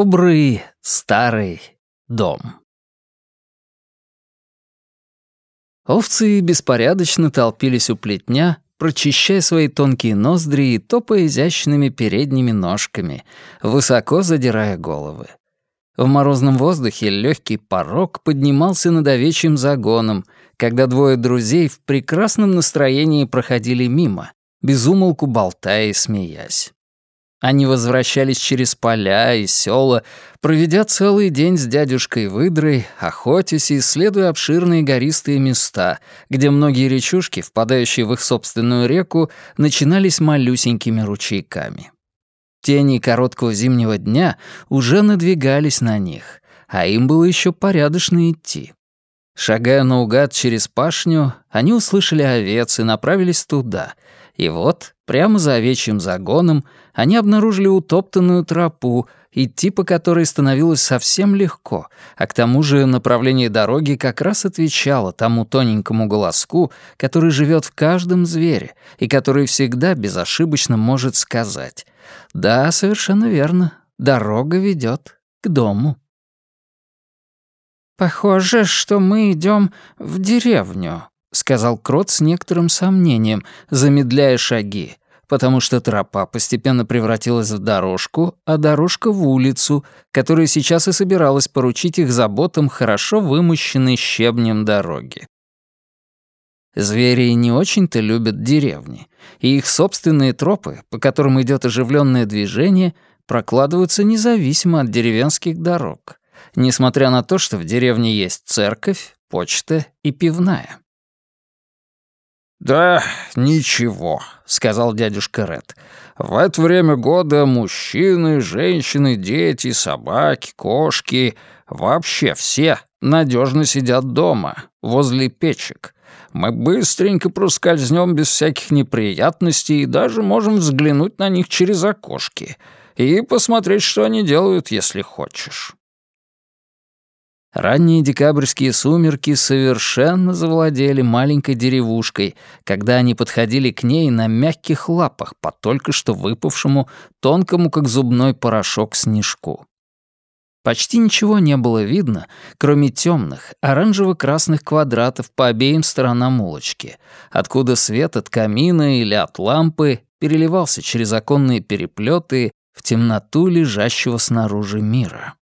5. Добрый старый дом. Овцы беспорядочно толпились у плетня, прочищая свои тонкие ноздри и топая изящными передними ножками, высоко задирая головы. В морозном воздухе легкий порог поднимался над овечьим загоном, когда двое друзей в прекрасном настроении проходили мимо, безумолку болтая и смеясь. Они возвращались через поля и села, проведя целый день с дядюшкой Выдрой, охотясь и исследуя обширные гористые места, где многие речушки, впадающие в их собственную реку, начинались малюсенькими ручейками. Тени короткого зимнего дня уже надвигались на них, а им было еще порядочно идти. Шагая наугад через пашню, они услышали овец и направились туда — и вот, прямо за овечьим загоном, они обнаружили утоптанную тропу, идти по которой становилось совсем легко, а к тому же направление дороги как раз отвечало тому тоненькому голоску, который живет в каждом звере и который всегда безошибочно может сказать «Да, совершенно верно, дорога ведет к дому». «Похоже, что мы идем в деревню», — сказал Крот с некоторым сомнением, замедляя шаги, потому что тропа постепенно превратилась в дорожку, а дорожка — в улицу, которая сейчас и собиралась поручить их заботам хорошо вымощенной щебнем дороги. Звери не очень-то любят деревни, и их собственные тропы, по которым идет оживленное движение, прокладываются независимо от деревенских дорог, несмотря на то, что в деревне есть церковь, почта и пивная. «Да ничего», — сказал дядюшка Ред. «В это время года мужчины, женщины, дети, собаки, кошки, вообще все надежно сидят дома, возле печек. Мы быстренько проскользнем без всяких неприятностей и даже можем взглянуть на них через окошки и посмотреть, что они делают, если хочешь». Ранние декабрьские сумерки совершенно завладели маленькой деревушкой, когда они подходили к ней на мягких лапах по только что выпавшему, тонкому как зубной порошок снежку. Почти ничего не было видно, кроме темных, оранжево-красных квадратов по обеим сторонам улочки, откуда свет от камина или от лампы переливался через оконные переплеты в темноту лежащего снаружи мира.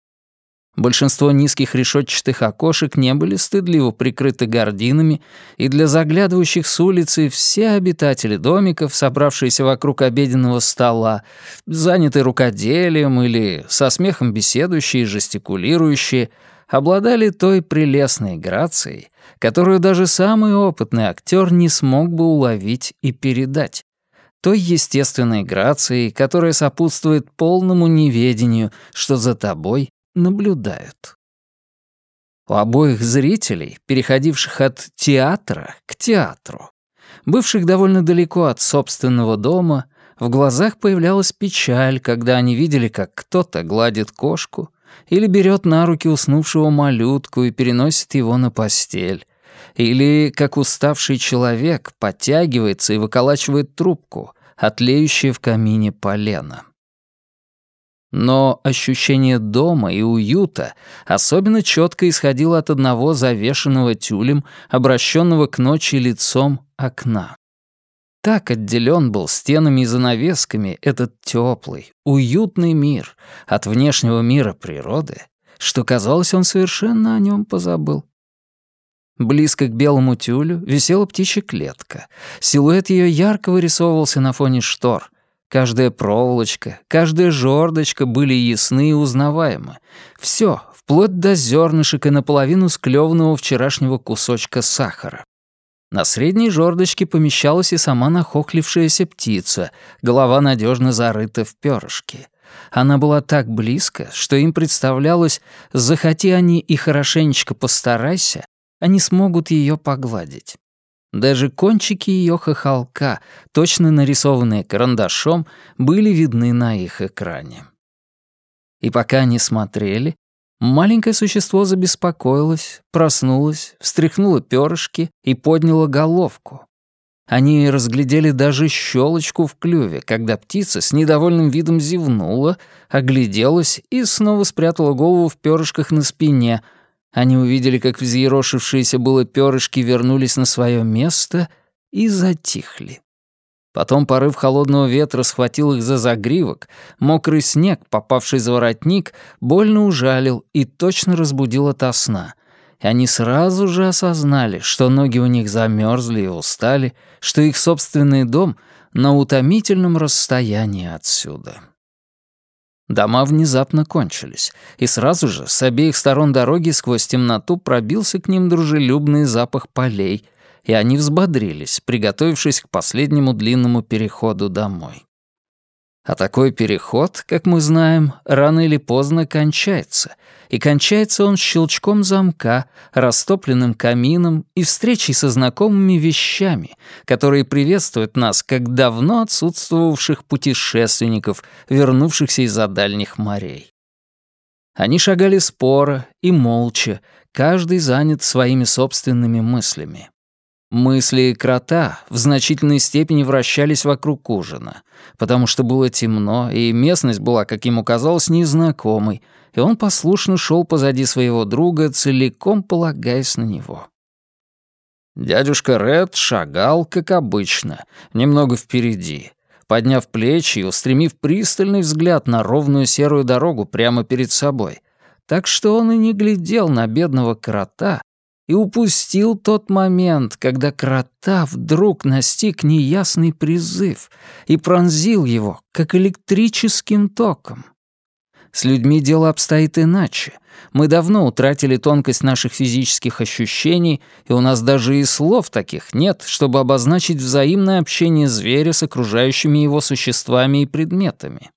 Большинство низких решетчатых окошек не были стыдливо прикрыты гардинами, и для заглядывающих с улицы все обитатели домиков, собравшиеся вокруг обеденного стола, занятые рукоделием или со смехом беседующие и жестикулирующие, обладали той прелестной грацией, которую даже самый опытный актер не смог бы уловить и передать. Той естественной грацией, которая сопутствует полному неведению, что за тобой наблюдают. У обоих зрителей, переходивших от театра к театру, бывших довольно далеко от собственного дома, в глазах появлялась печаль, когда они видели, как кто-то гладит кошку или берет на руки уснувшего малютку и переносит его на постель, или как уставший человек подтягивается и выколачивает трубку, отлеющее в камине полено. Но ощущение дома и уюта особенно четко исходило от одного завешенного тюлем, обращенного к ночи лицом окна. Так отделен был стенами и занавесками этот теплый, уютный мир от внешнего мира природы, что, казалось, он совершенно о нем позабыл. Близко к белому тюлю висела птичья клетка. Силуэт ее ярко вырисовывался на фоне штор — Каждая проволочка, каждая жердочка были ясны и узнаваемы. Все, вплоть до зернышек и наполовину склеванного вчерашнего кусочка сахара. На средней жердочке помещалась и сама нахохлившаяся птица, голова надежно зарыта в перышке. Она была так близко, что им представлялось, захоти они и хорошенечко постарайся, они смогут ее погладить. Даже кончики ее хохолка, точно нарисованные карандашом, были видны на их экране. И пока они смотрели, маленькое существо забеспокоилось, проснулось, встряхнуло перышки и подняло головку. Они разглядели даже щелочку в клюве, когда птица с недовольным видом зевнула, огляделась и снова спрятала голову в перышках на спине. Они увидели, как взъерошившиеся было перышки вернулись на свое место и затихли. Потом порыв холодного ветра схватил их за загривок, мокрый снег, попавший за воротник, больно ужалил и точно разбудил ото сна и они сразу же осознали, что ноги у них замерзли и устали, что их собственный дом на утомительном расстоянии отсюда. Дома внезапно кончились, и сразу же с обеих сторон дороги сквозь темноту пробился к ним дружелюбный запах полей, и они взбодрились, приготовившись к последнему длинному переходу домой. А такой переход, как мы знаем, рано или поздно кончается, и кончается он щелчком замка, растопленным камином и встречей со знакомыми вещами, которые приветствуют нас как давно отсутствовавших путешественников, вернувшихся из-за дальних морей. Они шагали споро и молча, каждый занят своими собственными мыслями. Мысли крота в значительной степени вращались вокруг ужина, потому что было темно, и местность была, как ему казалось, незнакомой, и он послушно шел позади своего друга, целиком полагаясь на него. Дядюшка Ред шагал, как обычно, немного впереди, подняв плечи и устремив пристальный взгляд на ровную серую дорогу прямо перед собой, так что он и не глядел на бедного крота, и упустил тот момент, когда крота вдруг настиг неясный призыв и пронзил его, как электрическим током. С людьми дело обстоит иначе. Мы давно утратили тонкость наших физических ощущений, и у нас даже и слов таких нет, чтобы обозначить взаимное общение зверя с окружающими его существами и предметами.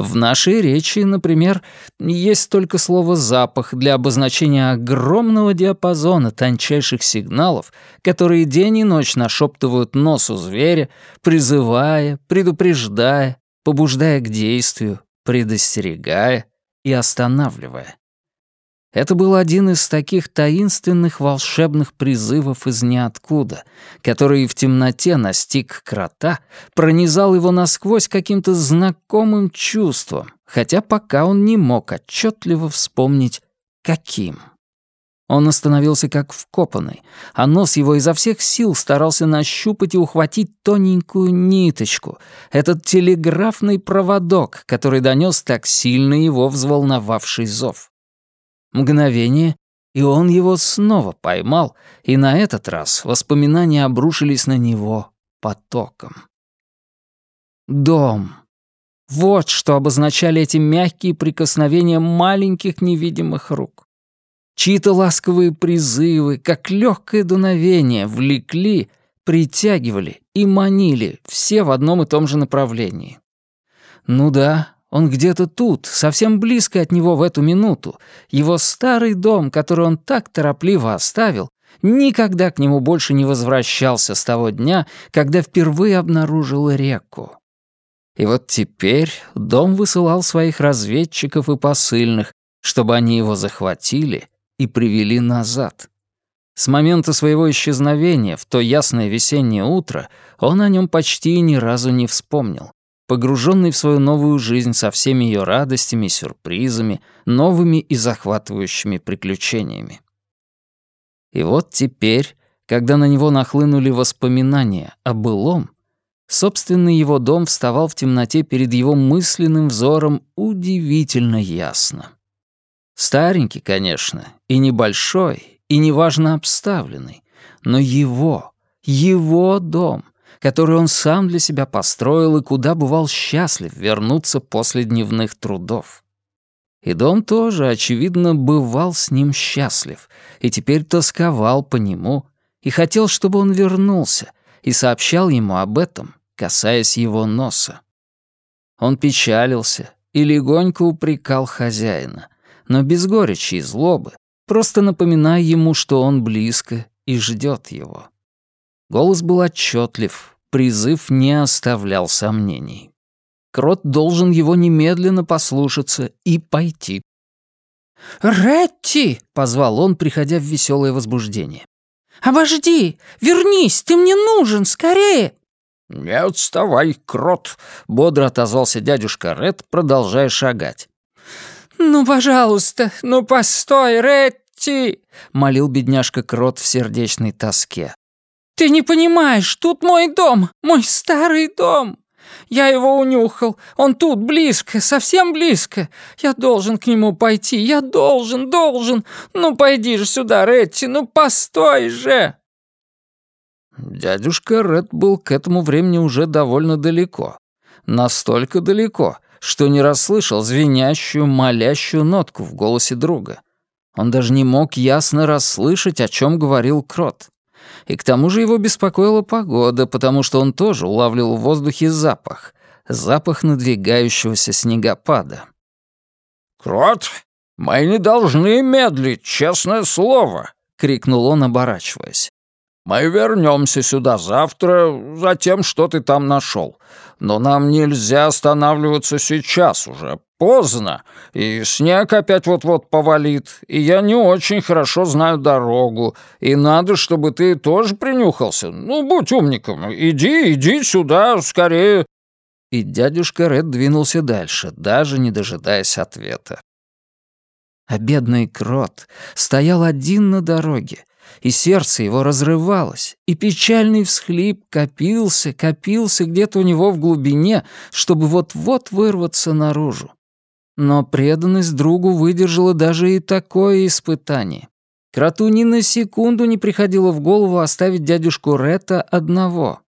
В нашей речи, например, есть только слово «запах» для обозначения огромного диапазона тончайших сигналов, которые день и ночь нашептывают носу зверя, призывая, предупреждая, побуждая к действию, предостерегая и останавливая. Это был один из таких таинственных волшебных призывов из ниоткуда, который в темноте настиг крота, пронизал его насквозь каким-то знакомым чувством, хотя пока он не мог отчетливо вспомнить, каким. Он остановился как вкопанный, а нос его изо всех сил старался нащупать и ухватить тоненькую ниточку, этот телеграфный проводок, который донес так сильно его взволновавший зов. Мгновение, и он его снова поймал, и на этот раз воспоминания обрушились на него потоком. Дом. Вот что обозначали эти мягкие прикосновения маленьких невидимых рук. Чьи-то ласковые призывы, как легкое дуновение, влекли, притягивали и манили, все в одном и том же направлении. Ну да, он где-то тут, совсем близко от него в эту минуту. Его старый дом, который он так торопливо оставил, никогда к нему больше не возвращался с того дня, когда впервые обнаружил реку. И вот теперь дом высылал своих разведчиков и посыльных, чтобы они его захватили и привели назад. С момента своего исчезновения в то ясное весеннее утро он о нем почти ни разу не вспомнил погруженный в свою новую жизнь со всеми ее радостями, сюрпризами, новыми и захватывающими приключениями. И вот теперь, когда на него нахлынули воспоминания о былом, собственный его дом вставал в темноте перед его мысленным взором удивительно ясно. Старенький, конечно, и небольшой, и неважно обставленный, но его, его дом, который он сам для себя построил и куда бывал счастлив вернуться после дневных трудов. И дом тоже, очевидно, бывал с ним счастлив, и теперь тосковал по нему, и хотел, чтобы он вернулся, и сообщал ему об этом, касаясь его носа. Он печалился и легонько упрекал хозяина, но без горечи и злобы, просто напоминая ему, что он близко и ждет его. Голос был отчетлив, призыв не оставлял сомнений. Крот должен его немедленно послушаться и пойти. «Ретти!» — позвал он, приходя в веселое возбуждение. Обожди! Вернись! Ты мне нужен! Скорее!» «Не отставай, крот!» — бодро отозвался дядюшка Ред, продолжая шагать. «Ну, пожалуйста, ну постой, Ретти!» — молил бедняжка Крот в сердечной тоске. «Ты не понимаешь, тут мой дом, мой старый дом. Я его унюхал, он тут, близко, совсем близко. Я должен к нему пойти, я должен, должен. Ну, пойди же сюда, Ретти, ну постой же!» Дядюшка Ред был к этому времени уже довольно далеко. Настолько далеко, что не расслышал звенящую, молящую нотку в голосе друга. Он даже не мог ясно расслышать, о чем говорил Крот. И к тому же его беспокоила погода, потому что он тоже улавливал в воздухе запах. Запах надвигающегося снегопада. «Крот, мы не должны медлить, честное слово!» — крикнул он, оборачиваясь. Мы вернемся сюда завтра за тем, что ты там нашел. Но нам нельзя останавливаться сейчас уже. Поздно, и снег опять вот-вот повалит, и я не очень хорошо знаю дорогу, и надо, чтобы ты тоже принюхался. Ну, будь умником, иди, иди сюда, скорее». И дядюшка Ред двинулся дальше, даже не дожидаясь ответа. А бедный крот стоял один на дороге, и сердце его разрывалось, и печальный всхлип копился, копился где-то у него в глубине, чтобы вот-вот вырваться наружу. Но преданность другу выдержала даже и такое испытание. Кроту ни на секунду не приходило в голову оставить дядюшку Ретта одного.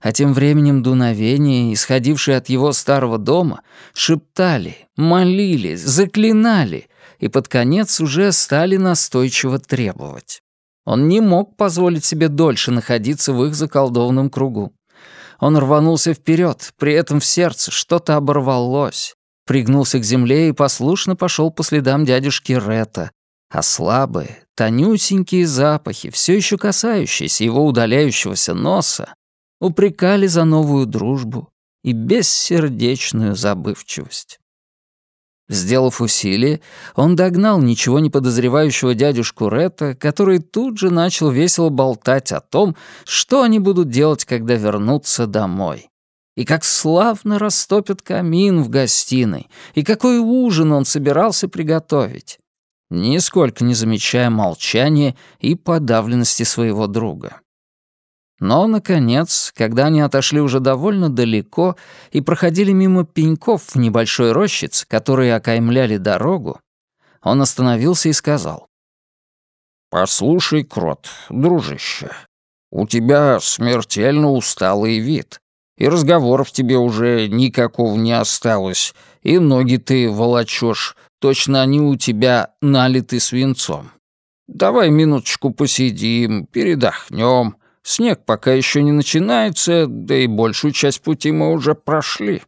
А тем временем дуновения, исходившие от его старого дома, шептали, молились, заклинали и под конец уже стали настойчиво требовать. Он не мог позволить себе дольше находиться в их заколдованном кругу. Он рванулся вперед, при этом в сердце что-то оборвалось, пригнулся к земле и послушно пошел по следам дядюшки Рета, а слабые, тонюсенькие запахи, все еще касающиеся его удаляющегося носа, упрекали за новую дружбу и бессердечную забывчивость. Сделав усилие, он догнал ничего не подозревающего дядюшку Ретта, который тут же начал весело болтать о том, что они будут делать, когда вернутся домой. И как славно растопят камин в гостиной, и какой ужин он собирался приготовить, нисколько не замечая молчания и подавленности своего друга. Но, наконец, когда они отошли уже довольно далеко и проходили мимо пеньков в небольшой рощице, которые окаймляли дорогу, он остановился и сказал. «Послушай, Крот, дружище, у тебя смертельно усталый вид, и разговоров тебе уже никакого не осталось, и ноги ты волочешь, точно они у тебя налиты свинцом. Давай минуточку посидим, передохнем, Снег пока еще не начинается, да и большую часть пути мы уже прошли».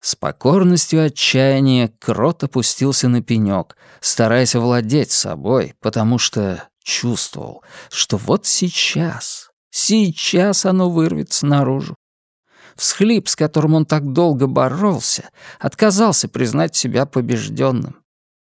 С покорностью отчаяния Крот опустился на пенек, стараясь овладеть собой, потому что чувствовал, что вот сейчас, сейчас оно вырвется наружу. Всхлип, с которым он так долго боролся, отказался признать себя побежденным.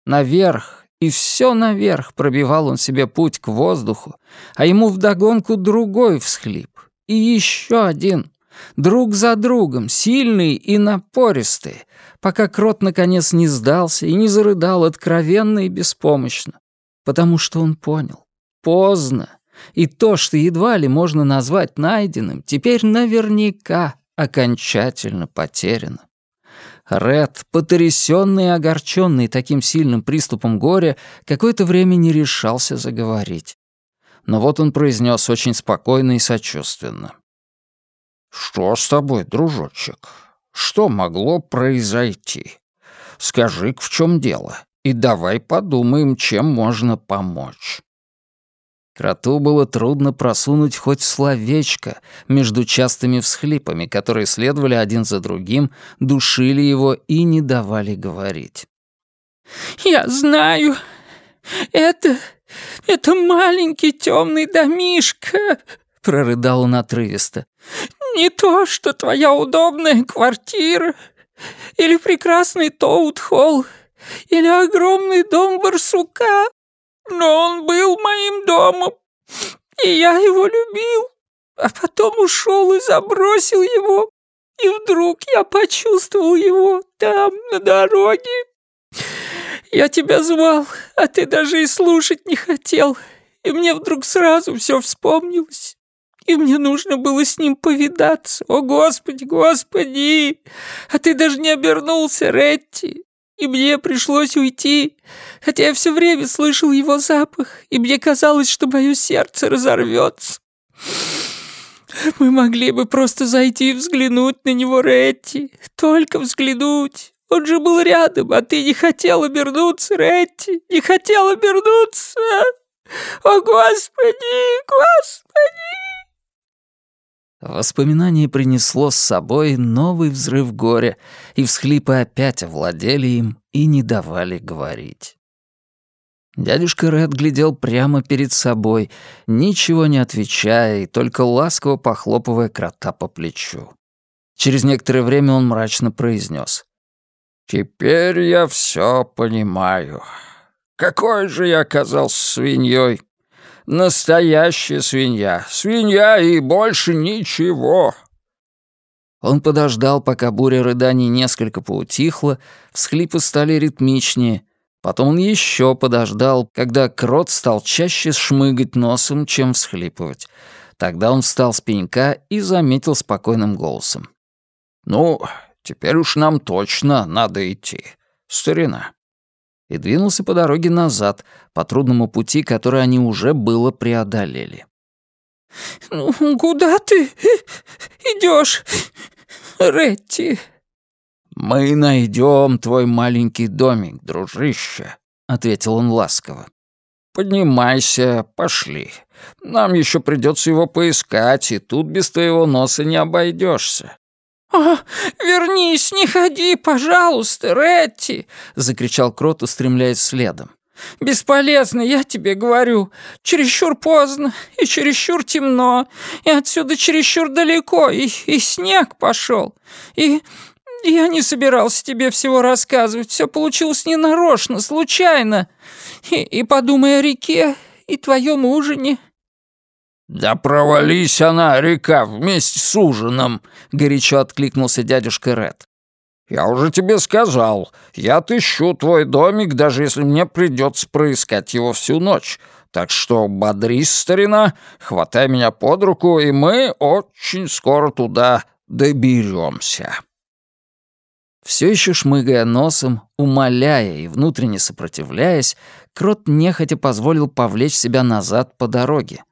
Наверх и все наверх пробивал он себе путь к воздуху, а ему вдогонку другой всхлип. И еще один. Друг за другом, сильный и напористый, пока крот наконец не сдался и не зарыдал откровенно и беспомощно. Потому что он понял. Поздно. И то, что едва ли можно назвать найденным, теперь наверняка окончательно потеряно. Ред, потрясённый и огорченный таким сильным приступом горя, какое-то время не решался заговорить. Но вот он произнес очень спокойно и сочувственно. «Что с тобой, дружочек? Что могло произойти? скажи в чем дело, и давай подумаем, чем можно помочь». Кроту было трудно просунуть хоть словечко между частыми всхлипами, которые следовали один за другим, душили его и не давали говорить. «Я знаю. Это... это маленький темный домишко», — прорыдал он отрывисто. «Не то, что твоя удобная квартира, или прекрасный Тоут-холл, или огромный дом барсука. Но он был моим домом, и я его любил, а потом ушел и забросил его, и вдруг я почувствовал его там, на дороге. Я тебя звал, а ты даже и слушать не хотел, и мне вдруг сразу все вспомнилось. И мне нужно было с ним повидаться. О, Господи, Господи! А ты даже не обернулся, Ретти. И мне пришлось уйти, хотя я все время слышал его запах, и мне казалось, что мое сердце разорвется. Мы могли бы просто зайти и взглянуть на него, Ретти. Только взглянуть. Он же был рядом, а ты не хотел обернуться, Ретти. Не хотел обернуться. О, Господи, Господи! Воспоминание принесло с собой новый взрыв горя, и всхлипы опять овладели им и не давали говорить. Дядюшка Ред глядел прямо перед собой, ничего не отвечая и только ласково похлопывая крота по плечу. Через некоторое время он мрачно произнес: «Теперь я все понимаю. Какой же я оказался свиньей? Настоящая свинья. Свинья и больше ничего. Он подождал, пока буря рыданий несколько поутихла, всхлипы стали ритмичнее. Потом он еще подождал, когда крот стал чаще шмыгать носом, чем всхлипывать. Тогда он встал с пенька и заметил спокойным голосом. «Ну, теперь уж нам точно надо идти, старина» и двинулся по дороге назад, по трудному пути, который они уже было преодолели. «Ну, куда ты идешь, Ретти?» «Мы найдем твой маленький домик, дружище», — ответил он ласково. «Поднимайся, пошли. Нам еще придется его поискать, и тут без твоего носа не обойдешься. «А, вернись, не ходи, пожалуйста, Ретти!» — закричал Крот, устремляясь следом. «Бесполезно, я тебе говорю. Чересчур поздно и чересчур темно, и отсюда чересчур далеко, и, и снег пошел. И я не собирался тебе всего рассказывать, все получилось ненарочно, случайно. И, и подумай о реке и твоем ужине». «Да провались она, река, вместе с ужином!» — горячо откликнулся дядюшка Ред. «Я уже тебе сказал, я отыщу твой домик, даже если мне придется проискать его всю ночь. Так что бодрись, старина, хватай меня под руку, и мы очень скоро туда доберемся». Все еще шмыгая носом, умоляя и внутренне сопротивляясь, Крот нехотя позволил повлечь себя назад по дороге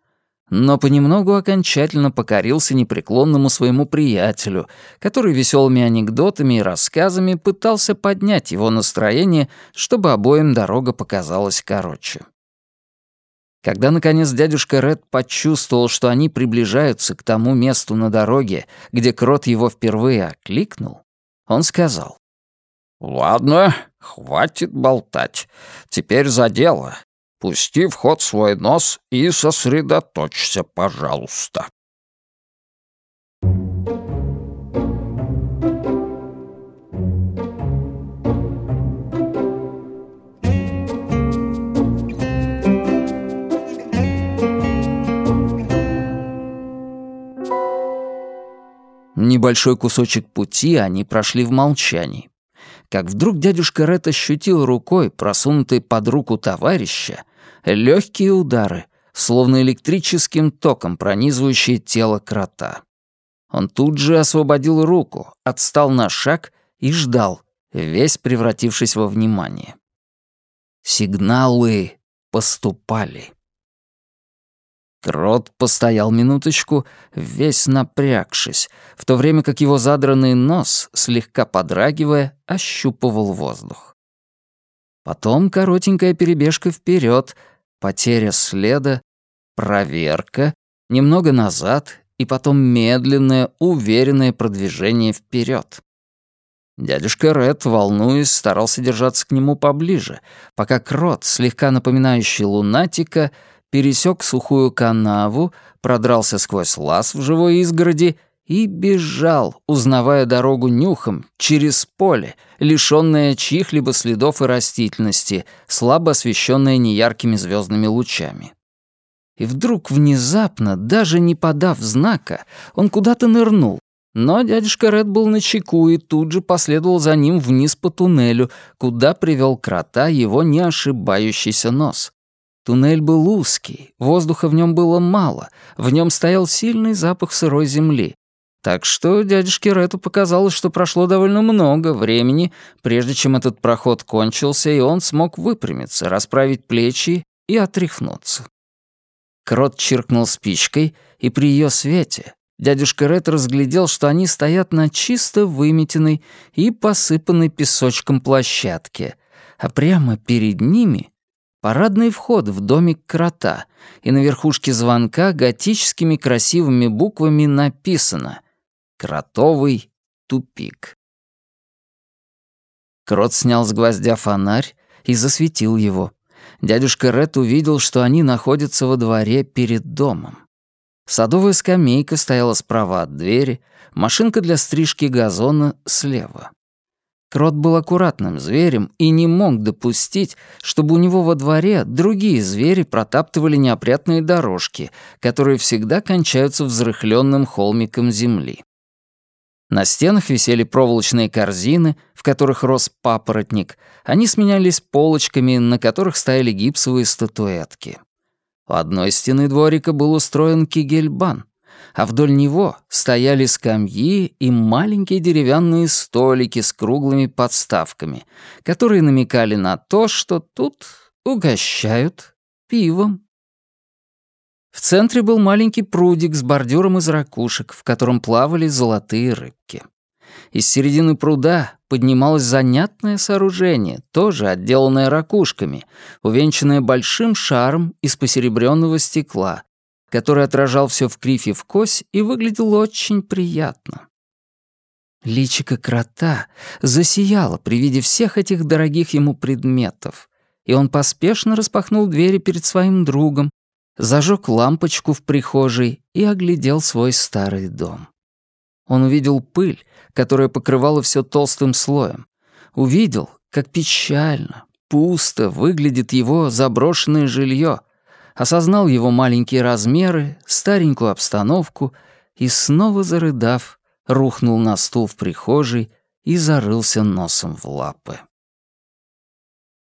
но понемногу окончательно покорился непреклонному своему приятелю, который веселыми анекдотами и рассказами пытался поднять его настроение, чтобы обоим дорога показалась короче. Когда, наконец, дядюшка Ред почувствовал, что они приближаются к тому месту на дороге, где крот его впервые окликнул, он сказал. «Ладно, хватит болтать. Теперь за дело. Пусти в ход свой нос и сосредоточься, пожалуйста. Небольшой кусочек пути они прошли в молчании как вдруг дядюшка Ред ощутил рукой, просунутой под руку товарища, легкие удары, словно электрическим током пронизывающие тело крота. Он тут же освободил руку, отстал на шаг и ждал, весь превратившись во внимание. Сигналы поступали. Крот постоял минуточку, весь напрягшись, в то время как его задранный нос, слегка подрагивая, ощупывал воздух. Потом коротенькая перебежка вперед, потеря следа, проверка, немного назад и потом медленное, уверенное продвижение вперед. Дядюшка Ред, волнуясь, старался держаться к нему поближе, пока крот, слегка напоминающий лунатика, пересек сухую канаву, продрался сквозь лаз в живой изгороди и бежал, узнавая дорогу нюхом, через поле, лишённое чьих-либо следов и растительности, слабо освещенное неяркими звездными лучами. И вдруг внезапно, даже не подав знака, он куда-то нырнул. Но дядюшка Ред был на чеку и тут же последовал за ним вниз по туннелю, куда привел крота его не ошибающийся нос. Туннель был узкий, воздуха в нем было мало, в нем стоял сильный запах сырой земли. Так что дядюшке Рету показалось, что прошло довольно много времени, прежде чем этот проход кончился, и он смог выпрямиться, расправить плечи и отряхнуться. Крот чиркнул спичкой, и при ее свете дядюшка Ред разглядел, что они стоят на чисто выметенной и посыпанной песочком площадке, а прямо перед ними — парадный вход в домик крота, и на верхушке звонка готическими красивыми буквами написано «Кротовый тупик». Крот снял с гвоздя фонарь и засветил его дядюшка Ред увидел, что они находятся во дворе перед домом. Садовая скамейка стояла справа от двери, машинка для стрижки газона слева. Крот был аккуратным зверем и не мог допустить, чтобы у него во дворе другие звери протаптывали неопрятные дорожки, которые всегда кончаются взрыхленным холмиком земли. На стенах висели проволочные корзины, в которых рос папоротник. Они сменялись полочками, на которых стояли гипсовые статуэтки. У одной стены дворика был устроен кигельбан, а вдоль него стояли скамьи и маленькие деревянные столики с круглыми подставками, которые намекали на то, что тут угощают пивом. В центре был маленький прудик с бордюром из ракушек, в котором плавали золотые рыбки. Из середины пруда поднималось занятное сооружение, тоже отделанное ракушками, увенчанное большим шаром из посеребренного стекла, который отражал все в кривь и в кось и выглядел очень приятно. Личико крота засияло при виде всех этих дорогих ему предметов, и он поспешно распахнул двери перед своим другом, зажег лампочку в прихожей и оглядел свой старый дом. Он увидел пыль, которая покрывала все толстым слоем. Увидел, как печально, пусто выглядит его заброшенное жилье. Осознал его маленькие размеры, старенькую обстановку и, снова зарыдав, рухнул на стул в прихожей и зарылся носом в лапы.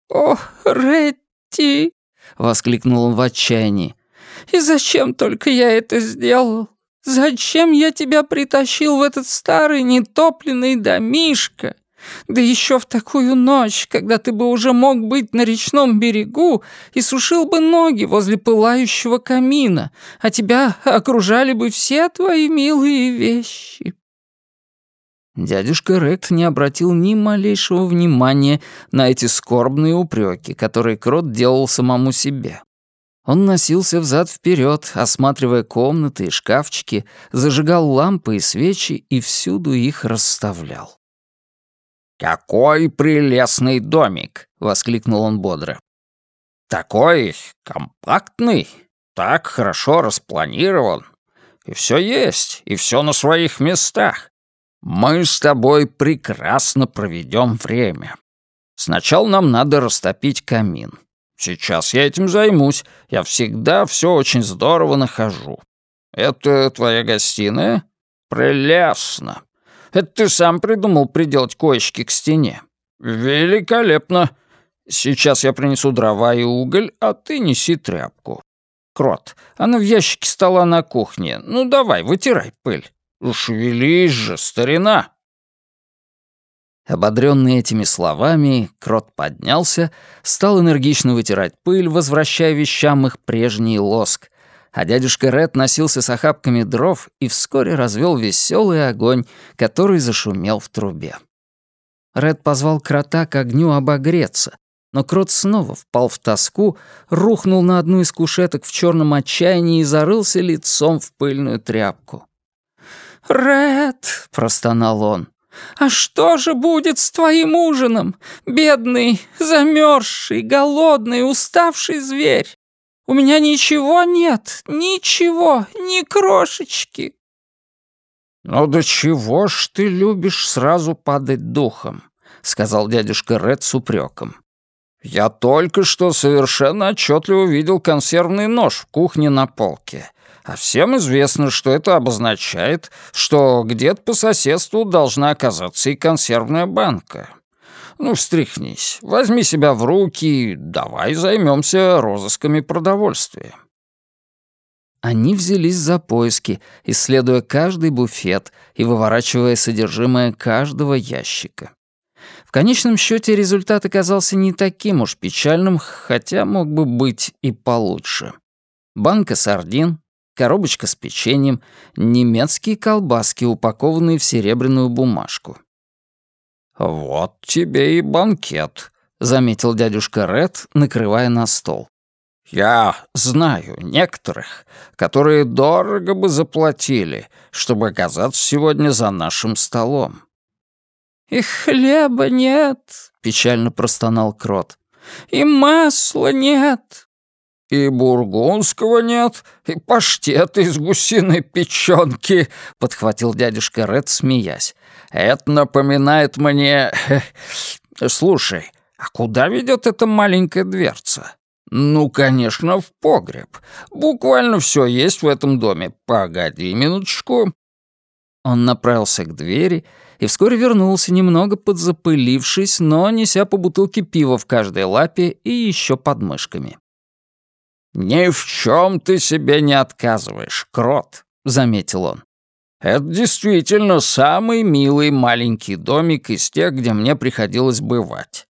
«О, Ретти!» — воскликнул он в отчаянии. «И зачем только я это сделал? Зачем я тебя притащил в этот старый нетопленный домишко? Да еще в такую ночь, когда ты бы уже мог быть на речном берегу и сушил бы ноги возле пылающего камина, а тебя окружали бы все твои милые вещи». Дядюшка Рект не обратил ни малейшего внимания на эти скорбные упреки, которые Крот делал самому себе. Он носился взад вперед, осматривая комнаты и шкафчики, зажигал лампы и свечи и всюду их расставлял. «Какой прелестный домик!» — воскликнул он бодро. «Такой компактный, так хорошо распланирован. И все есть, и все на своих местах. Мы с тобой прекрасно проведем время. Сначала нам надо растопить камин. Сейчас я этим займусь. Я всегда все очень здорово нахожу. Это твоя гостиная? Прелестно. Это ты сам придумал приделать коечки к стене. Великолепно. Сейчас я принесу дрова и уголь, а ты неси тряпку. Крот, она в ящике стола на кухне. Ну давай, вытирай пыль. «Шевелись же, старина!» Ободренный этими словами, Крот поднялся, стал энергично вытирать пыль, возвращая вещам их прежний лоск, а дядюшка Ред носился с охапками дров и вскоре развел веселый огонь, который зашумел в трубе. Ред позвал Крота к огню обогреться, но Крот снова впал в тоску, рухнул на одну из кушеток в черном отчаянии и зарылся лицом в пыльную тряпку. «Ред!» — простонал он. «А что же будет с твоим ужином, бедный, замерзший, голодный, уставший зверь? У меня ничего нет, ничего, ни крошечки!» «Ну до чего ж ты любишь сразу падать духом?» — сказал дядюшка Ред с упреком. «Я только что совершенно отчетливо видел консервный нож в кухне на полке. А всем известно, что это обозначает, что где-то по соседству должна оказаться и консервная банка. Ну, встряхнись, возьми себя в руки, давай займемся розысками продовольствия». Они взялись за поиски, исследуя каждый буфет и выворачивая содержимое каждого ящика. В конечном счете результат оказался не таким уж печальным, хотя мог бы быть и получше. Банка сардин, коробочка с печеньем, немецкие колбаски, упакованные в серебряную бумажку. «Вот тебе и банкет», — заметил дядюшка Ред, накрывая на стол. «Я знаю некоторых, которые дорого бы заплатили, чтобы оказаться сегодня за нашим столом». «И хлеба нет», — печально простонал Крот. «И масла нет». «И бургундского нет, и паштет из гусиной печёнки», — подхватил дядюшка Ред, смеясь. «Это напоминает мне... Слушай, а куда ведёт эта маленькая дверца? «Ну, конечно, в погреб. Буквально все есть в этом доме. Погоди минуточку». Он направился к двери и вскоре вернулся, немного подзапылившись, но неся по бутылке пива в каждой лапе и еще под мышками. «Ни в чем ты себе не отказываешь, крот», — заметил он. «Это действительно самый милый маленький домик из тех, где мне приходилось бывать.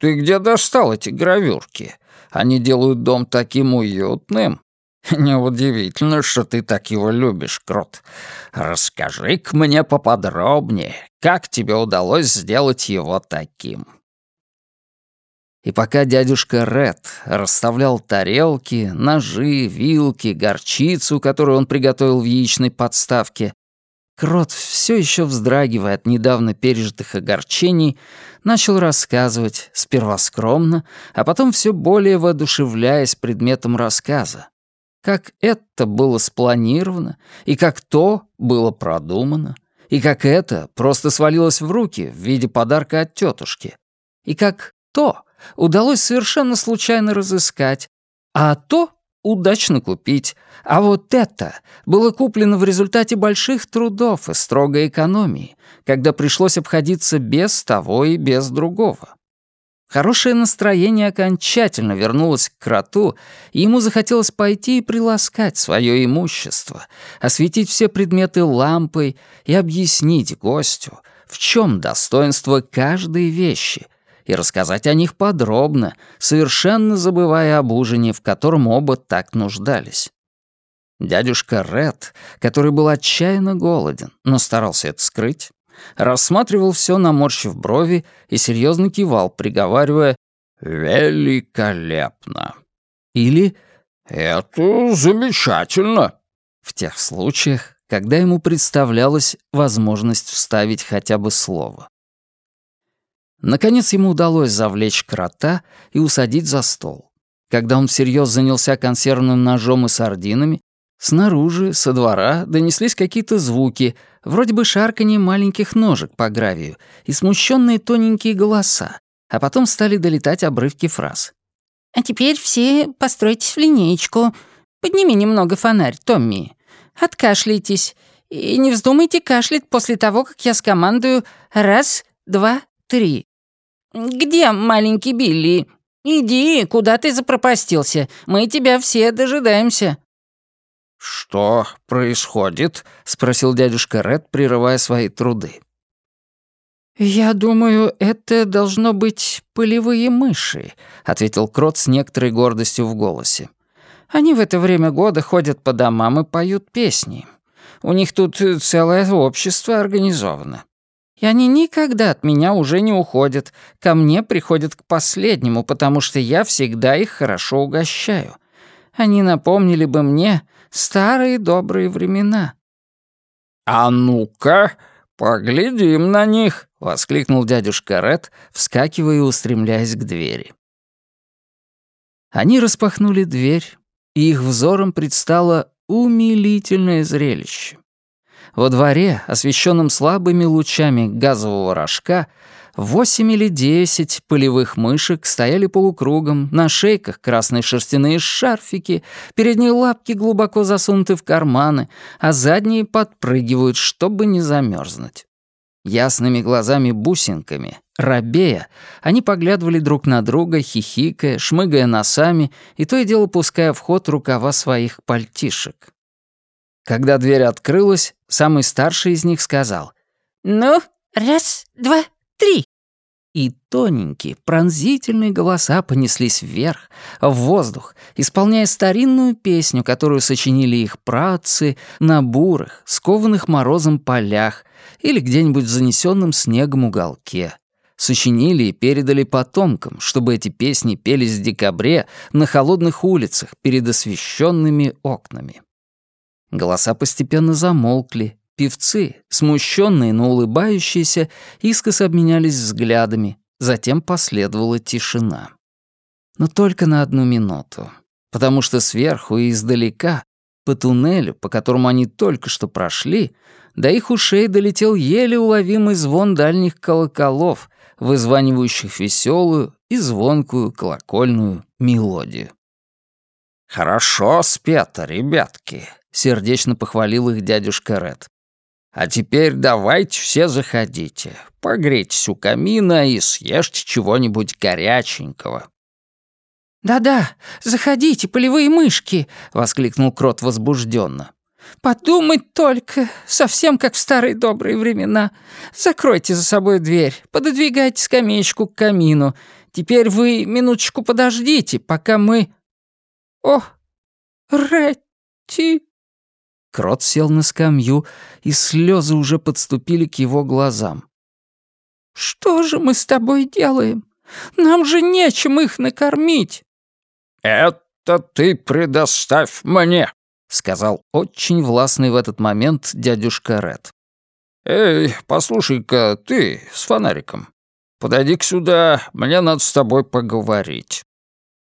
Ты где достал эти гравюрки? Они делают дом таким уютным. Неудивительно, что ты так его любишь, Крот. Расскажи-ка мне поподробнее, как тебе удалось сделать его таким?» И пока дядюшка Ред расставлял тарелки, ножи, вилки, горчицу, которую он приготовил в яичной подставке, Крот, все еще вздрагивая от недавно пережитых огорчений, начал рассказывать, сперва скромно, а потом все более воодушевляясь предметом рассказа. Как это было спланировано, и как то было продумано, и как это просто свалилось в руки в виде подарка от тетушки, и как то удалось совершенно случайно разыскать, а то удачно купить, а вот это было куплено в результате больших трудов и строгой экономии, когда пришлось обходиться без того и без другого. Хорошее настроение окончательно вернулось к кроту, и ему захотелось пойти и приласкать свое имущество, осветить все предметы лампой и объяснить гостю, в чем достоинство каждой вещи — и рассказать о них подробно, совершенно забывая об ужине, в котором оба так нуждались. Дядюшка Ред, который был отчаянно голоден, но старался это скрыть, рассматривал все, наморщив брови, и серьезно кивал, приговаривая «Великолепно!» или «Это замечательно!» в тех случаях, когда ему представлялась возможность вставить хотя бы слово. Наконец ему удалось завлечь крота и усадить за стол. Когда он всерьез занялся консервным ножом и сардинами, снаружи, со двора, донеслись какие-то звуки, вроде бы шарканье маленьких ножек по гравию и смущенные тоненькие голоса, а потом стали долетать обрывки фраз. «А теперь все постройтесь в линеечку. Подними немного фонарь, Томми. Откашляйтесь. И не вздумайте кашлять после того, как я скомандую «раз, два, три». «Где маленький Билли? Иди, куда ты запропастился? Мы тебя все дожидаемся». «Что происходит?» — спросил дядюшка Ред, прерывая свои труды. «Я думаю, это должно быть полевые мыши», — ответил Крот с некоторой гордостью в голосе. «Они в это время года ходят по домам и поют песни. У них тут целое общество организовано. И они никогда от меня уже не уходят. Ко мне приходят к последнему, потому что я всегда их хорошо угощаю. Они напомнили бы мне старые добрые времена». «А ну-ка, поглядим на них!» — воскликнул дядюшка Ред, вскакивая и устремляясь к двери. Они распахнули дверь, и их взором предстало умилительное зрелище. Во дворе, освещенном слабыми лучами газового рожка, восемь или десять полевых мышек стояли полукругом, на шейках красные шерстяные шарфики, передние лапки глубоко засунуты в карманы, а задние подпрыгивают, чтобы не замерзнуть. Ясными глазами-бусинками, рабея, они поглядывали друг на друга, хихикая, шмыгая носами и то и дело пуская в ход рукава своих пальтишек. Когда дверь открылась, самый старший из них сказал «Ну, раз, два, три». И тоненькие, пронзительные голоса понеслись вверх, в воздух, исполняя старинную песню, которую сочинили их праотцы на бурых, скованных морозом полях или где-нибудь в занесенном снегом уголке. Сочинили и передали потомкам, чтобы эти песни пелись в декабре на холодных улицах перед освещенными окнами. Голоса постепенно замолкли, певцы, смущенные, но улыбающиеся, искоса обменялись взглядами, затем последовала тишина. Но только на одну минуту, потому что сверху и издалека, по туннелю, по которому они только что прошли, до их ушей долетел еле уловимый звон дальних колоколов, вызванивающих веселую и звонкую колокольную мелодию. «Хорошо спето, ребятки», — сердечно похвалил их дядюшка Ред. «А теперь давайте все заходите, погрейтесь у камина и съешьте чего-нибудь горяченького». «Да-да, заходите, полевые мышки!» — воскликнул Крот возбужденно. «Подумать только, совсем как в старые добрые времена. Закройте за собой дверь, пододвигайте скамеечку к камину. Теперь вы минуточку подождите, пока мы...» «О, Ретти!» Крот сел на скамью, и слезы уже подступили к его глазам. «Что же мы с тобой делаем? Нам же нечем их накормить!» «Это ты предоставь мне!» — сказал очень властный в этот момент дядюшка Ред. «Эй, послушай-ка, ты с фонариком, подойди-ка сюда, мне надо с тобой поговорить.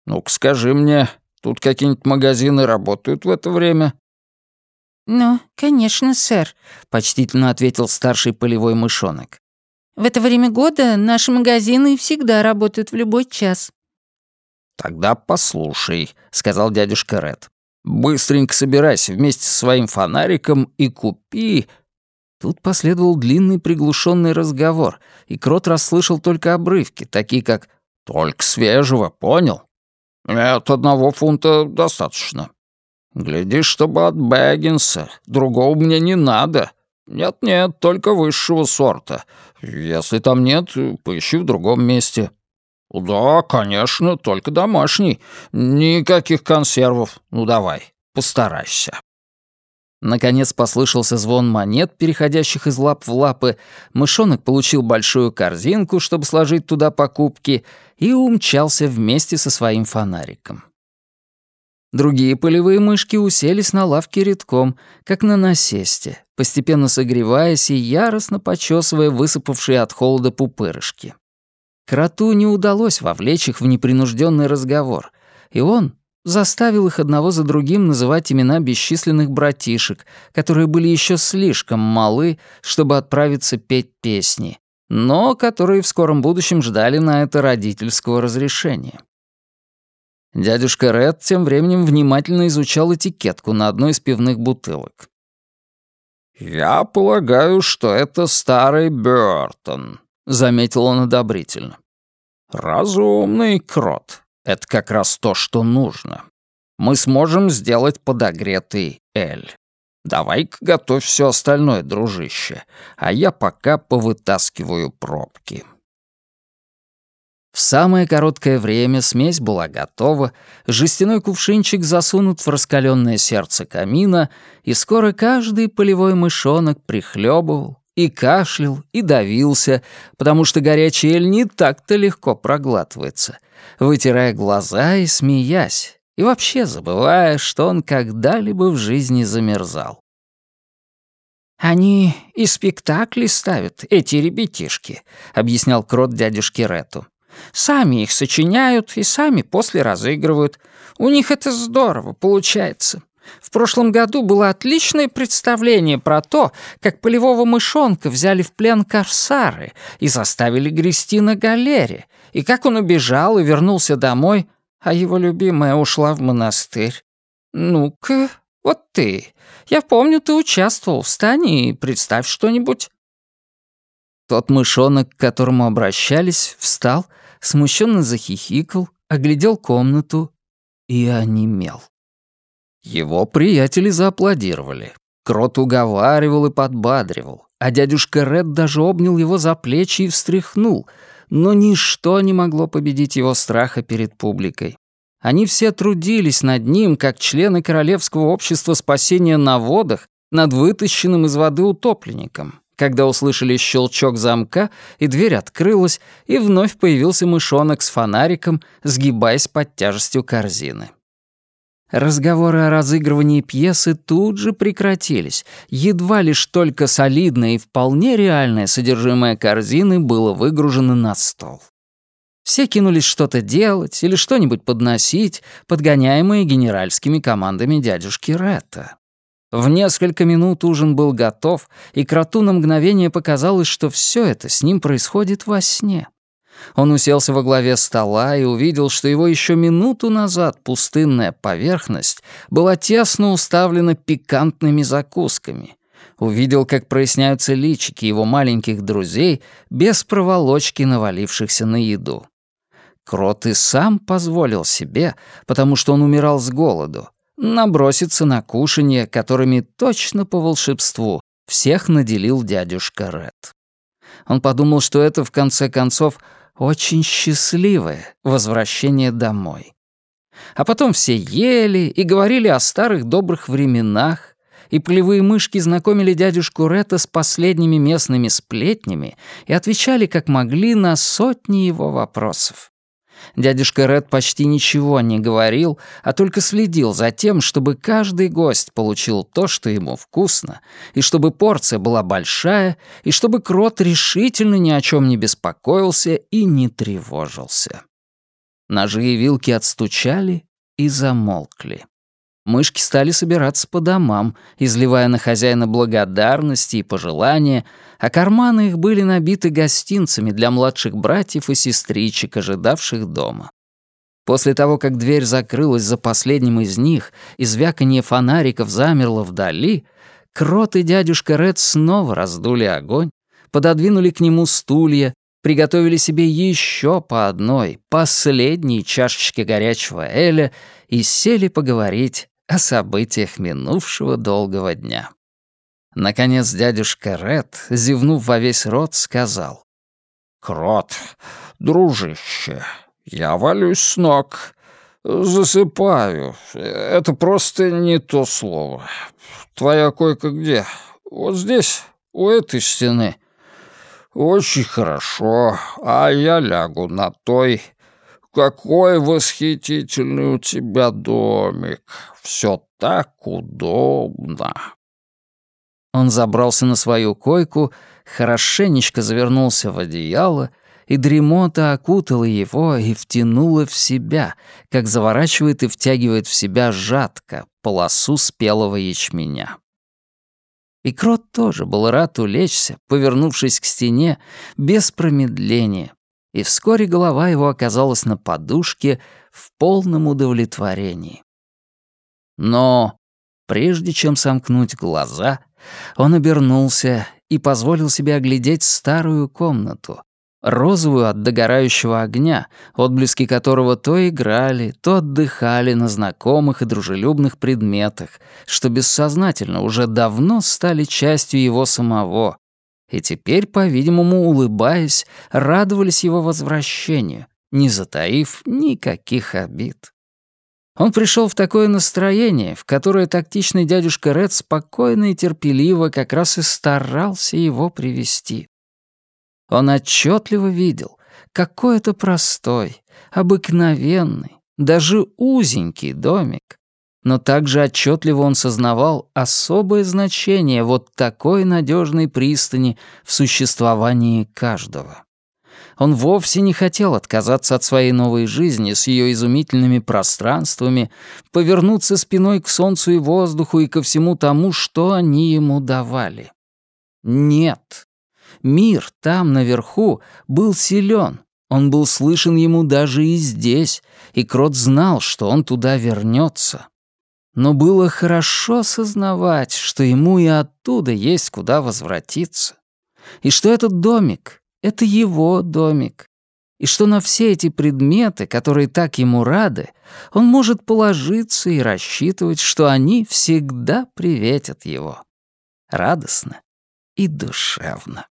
Ну-ка скажи мне, тут какие-нибудь магазины работают в это время?» «Ну, конечно, сэр», — почтительно ответил старший полевой мышонок. «В это время года наши магазины всегда работают в любой час». «Тогда послушай», — сказал дядюшка Ред. «Быстренько собирайся вместе со своим фонариком и купи...» Тут последовал длинный приглушенный разговор, и Крот расслышал только обрывки, такие как «Только свежего, понял?» «Нет, одного фунта достаточно». Гляди, чтобы от Бэггинса. Другого мне не надо. Нет-нет, только высшего сорта. Если там нет, поищи в другом месте. Да, конечно, только домашний. Никаких консервов. Ну давай, постарайся. Наконец послышался звон монет, переходящих из лап в лапы. Мышонок получил большую корзинку, чтобы сложить туда покупки, и умчался вместе со своим фонариком. Другие полевые мышки уселись на лавке редком, как на насесте, постепенно согреваясь и яростно почесывая высыпавшие от холода пупырышки. Кроту не удалось вовлечь их в непринужденный разговор, и он заставил их одного за другим называть имена бесчисленных братишек, которые были еще слишком малы, чтобы отправиться петь песни, но которые в скором будущем ждали на это родительского разрешения. Дядюшка Ред тем временем внимательно изучал этикетку на одной из пивных бутылок. «Я полагаю, что это старый Бёртон», — заметил он одобрительно. «Разумный крот. Это как раз то, что нужно. Мы сможем сделать подогретый эль. Давай-ка готовь все остальное, дружище, а я пока повытаскиваю пробки». В самое короткое время смесь была готова, жестяной кувшинчик засунут в раскаленное сердце камина, и скоро каждый полевой мышонок прихлебывал и кашлял, и давился, потому что горячий эль не так-то легко проглатывается, вытирая глаза и смеясь, и вообще забывая, что он когда-либо в жизни замерзал. «Они и спектакли ставят, эти ребятишки», — объяснял Крот дядюшке Рету. Сами их сочиняют и сами после разыгрывают. У них это здорово получается. В прошлом году было отличное представление про то, как полевого мышонка взяли в плен корсары и заставили грести на галере, и как он убежал и вернулся домой, а его любимая ушла в монастырь. Ну-ка, вот ты. Я помню, ты участвовал. Встань и представь что-нибудь». Тот мышонок, к которому обращались, встал, смущенно захихикал, оглядел комнату и онемел. Его приятели зааплодировали. Крот уговаривал и подбадривал, а дядюшка Ред даже обнял его за плечи и встряхнул, но ничто не могло победить его страха перед публикой. Они все трудились над ним, как члены Королевского общества спасения на водах, над вытащенным из воды утопленником, когда услышали щелчок замка, и дверь открылась, и вновь появился мышонок с фонариком, сгибаясь под тяжестью корзины. Разговоры о разыгрывании пьесы тут же прекратились. Едва лишь только солидное и вполне реальное содержимое корзины было выгружено на стол. Все кинулись что-то делать или что-нибудь подносить, подгоняемые генеральскими командами дядюшки Ретта. В несколько минут ужин был готов, и кроту на мгновение показалось, что все это с ним происходит во сне. Он уселся во главе стола и увидел, что его еще минуту назад пустынная поверхность была тесно уставлена пикантными закусками. Увидел, как проясняются личики его маленьких друзей без проволочки, навалившихся на еду. Крот и сам позволил себе, потому что он умирал с голоду, наброситься на кушанье, которыми точно по волшебству всех наделил дядюшка Ред. Он подумал, что это, в конце концов, очень счастливое возвращение домой. А потом все ели и говорили о старых добрых временах, и полевые мышки знакомили дядюшку Ретта с последними местными сплетнями и отвечали как могли на сотни его вопросов. Дядюшка Ред почти ничего не говорил, а только следил за тем, чтобы каждый гость получил то, что ему вкусно, и чтобы порция была большая, и чтобы Крот решительно ни о чем не беспокоился и не тревожился. Ножи и вилки отстучали и замолкли. Мышки стали собираться по домам, изливая на хозяина благодарности и пожелания, а карманы их были набиты гостинцами для младших братьев и сестричек, ожидавших дома. После того, как дверь закрылась за последним из них и звяканье фонариков замерло вдали, Крот и дядюшка Ред снова раздули огонь, пододвинули к нему стулья, приготовили себе еще по одной, последней чашечке горячего эля и сели поговорить о событиях минувшего долгого дня. Наконец дядюшка Ред, зевнув во весь рот, сказал. «Крот, дружище, я валюсь с ног. Засыпаю. Это просто не то слово. Твоя койка где? Вот здесь, у этой стены. Очень хорошо, а я лягу на той. Какой восхитительный у тебя домик. Все так удобно. Он забрался на свою койку, хорошенечко завернулся в одеяло, и дремота окутала его и втянула в себя, как заворачивает и втягивает в себя жатка, полосу спелого ячменя. И Крот тоже был рад улечься, повернувшись к стене, без промедления, и вскоре голова его оказалась на подушке в полном удовлетворении. Но прежде чем сомкнуть глаза, он обернулся и позволил себе оглядеть старую комнату, розовую от догорающего огня, отблески которого то играли, то отдыхали на знакомых и дружелюбных предметах, что бессознательно уже давно стали частью его самого, и теперь, по-видимому, улыбаясь, радовались его возвращению, не затаив никаких обид. Он пришел в такое настроение, в которое тактичный дядюшка Ред спокойно и терпеливо как раз и старался его привести. Он отчетливо видел, какой это простой, обыкновенный, даже узенький домик. Но также отчетливо он сознавал особое значение вот такой надежной пристани в существовании каждого. Он вовсе не хотел отказаться от своей новой жизни с ее изумительными пространствами, повернуться спиной к солнцу и воздуху и ко всему тому, что они ему давали. Нет. Мир там, наверху, был силен. Он был слышен ему даже и здесь, и Крот знал, что он туда вернется. Но было хорошо сознавать, что ему и оттуда есть куда возвратиться. И что этот домик — это его домик. И что на все эти предметы, которые так ему рады, он может положиться и рассчитывать, что они всегда приветят его. Радостно и душевно.